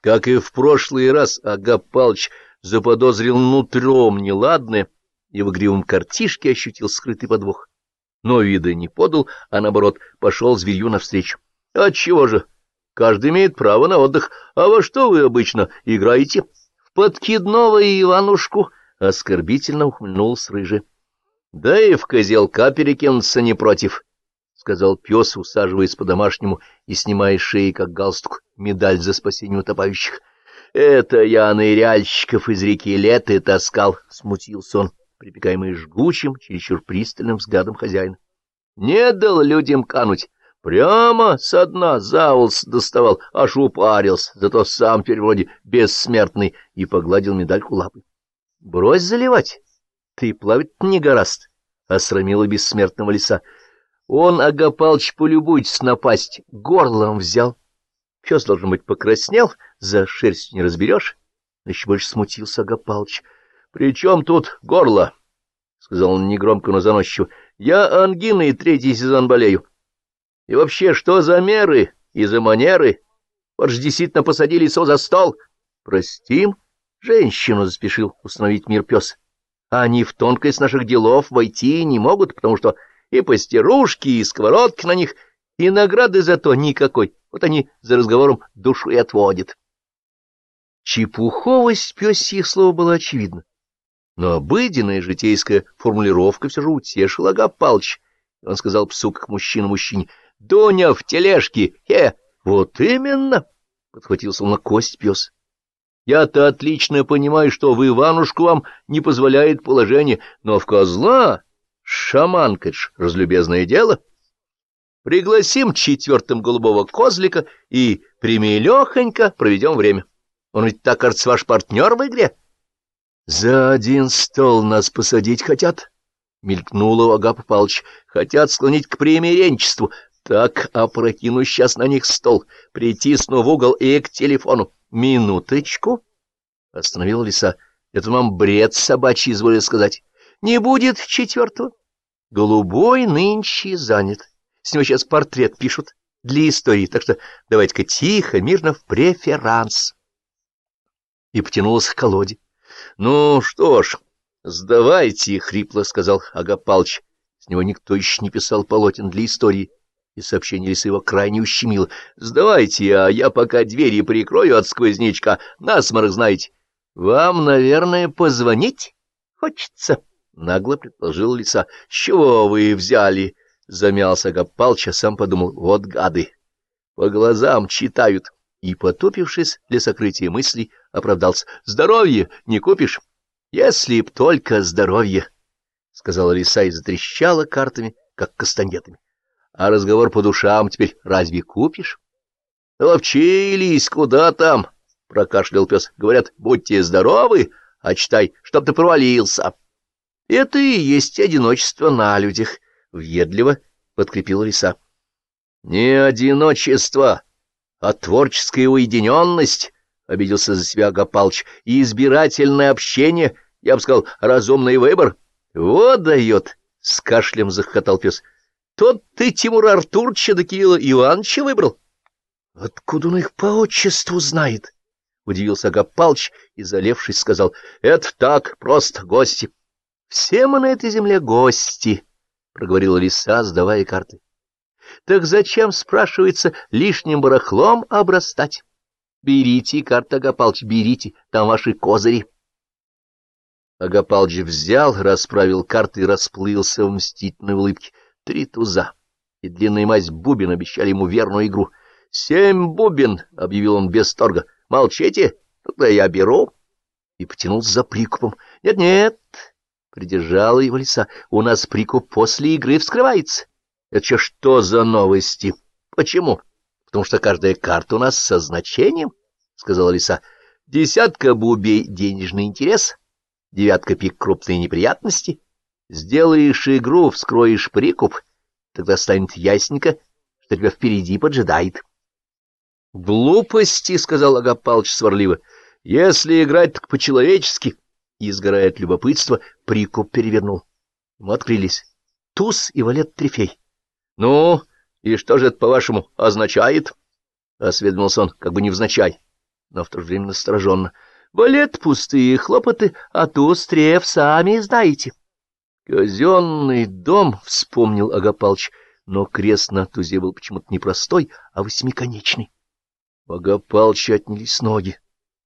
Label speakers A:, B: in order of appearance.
A: Как и в прошлый раз, Агап Палыч заподозрил нутром неладное и в игривом картишке ощутил скрытый подвох. Но вида не подал, а, наоборот, пошел зверью навстречу. — Отчего же? Каждый имеет право на отдых. А во что вы обычно играете? — В подкидного Иванушку, — оскорбительно ухмыльнулся рыжий. — Да и в козелка перекинуться не против, — сказал пес, усаживаясь по-домашнему и снимая шеи, как галстук, медаль за спасение утопающих. — Это я ныряльщиков из реки Леты таскал, — смутился он, припекаемый жгучим, чересчур пристальным взглядом хозяина. — Не дал людям кануть. Прямо со дна заулс доставал, аж упарился, зато сам теперь вроде бессмертный, и погладил медальку лапой. — Брось заливать, ты плавать не гораст, — осрамила бессмертного лиса. Он, Агапалыч, полюбуйтесь напасть, горлом взял. Пес, должен быть, покраснел, за шерсть не разберешь. Еще больше смутился Агапалыч. — При чем тут горло? — сказал он негромко, но заносчиво. — Я ангиной третий сезон болею. И вообще, что за меры и за манеры? Вот же действительно посадили лицо за стол. Простим, женщину заспешил установить мир пес. Они в тонкость наших делов войти не могут, потому что и постерушки, и сковородки на них, и награды за то никакой. Вот они за разговором душу и отводят. Чепуховость пёсьих слова была очевидна. Но обыденная житейская формулировка все же утешила Палыч. Он сказал псу, как мужчина мужчине, — Дуня в тележке! Хе! Вот именно! — подхватился он на кость пес. — Я-то отлично понимаю, что в Иванушку вам не позволяет положение, но в козла шаманка ж разлюбезное дело. Пригласим четвертым голубого козлика и примелехонько проведем время. Он ведь так, кажется, ваш партнер в игре. — За один стол нас посадить хотят, — мелькнуло Агапа Палыч. — Хотят склонить к примиренчеству. Так, опрокину сейчас на них стол, притисну в угол и к телефону. Минуточку, — остановила лиса. — Это вам бред собачий, изволил сказать. Не будет четвертого. Голубой нынче занят. С него сейчас портрет пишут для истории, так что давайте-ка тихо, мирно в преферанс. И потянулась к колоде. — Ну что ж, сдавайте, — хрипло сказал Агапалыч. С него никто еще не писал полотен для истории и сообщение лисы его крайне ущемило. — Сдавайте, а я пока двери прикрою от сквознячка. Насморк знаете. — Вам, наверное, позвонить хочется? — нагло предположил лиса. — С чего вы взяли? — замялся Гапалча, сам подумал. — Вот гады! По глазам читают. И, потупившись для сокрытия мыслей, оправдался. — Здоровье не купишь? — Если б только здоровье! — сказала лиса и затрещала картами, как кастанетами. А разговор по душам теперь разве купишь? — Ловчились, куда там? — прокашлял пес. — Говорят, будьте здоровы, а читай, чтоб ты провалился. — Это и есть одиночество на людях, — въедливо подкрепила лиса. — Не одиночество, а творческая уединенность, — обиделся за себя Гапалыч, — и избирательное общение, я бы сказал, разумный выбор. — Вот дает! — с кашлем захохотал пес. — тот ты Тимура Артурча да Кирилла Ивановича выбрал? — Откуда он их по отчеству знает? — удивился Агапалыч и, залившись, сказал. — Это так, просто гости. — Все мы на этой земле гости, — проговорила лиса, сдавая карты. — Так зачем, спрашивается, лишним барахлом обрастать? Берите карты, Агапалыч, берите, там ваши козыри. Агапалыч взял, расправил карты и расплылся в мстительной улыбке. Три туза и длинная мазь бубен обещали ему верную игру. «Семь бубен!» — объявил он без торга. «Молчите? Тогда я беру!» И потянулся за прикупом. «Нет-нет!» — придержала его лиса. «У нас прикуп после игры вскрывается. Это что за новости? Почему? Потому что каждая карта у нас со значением, — сказала лиса. Десятка бубей — денежный интерес, девятка пик — крупные неприятности». Сделаешь игру, вскроешь прикуп, тогда станет ясненько, что тебя впереди поджидает. — Глупости, — сказал Агапалыч сварливо, — если играть так по-человечески. И, сгорая от любопытства, прикуп перевернул. Мы открылись. Туз и валет трефей. — Ну, и что же это, по-вашему, означает? — осведомился он, как бы невзначай. но в то же время настороженно. — Балет пустые хлопоты, а то стрев сами знаете. — Казенный дом, — вспомнил Агапалч, но крест на тузе был почему-то не простой, а восьмиконечный. У Агапалча отнялись ноги.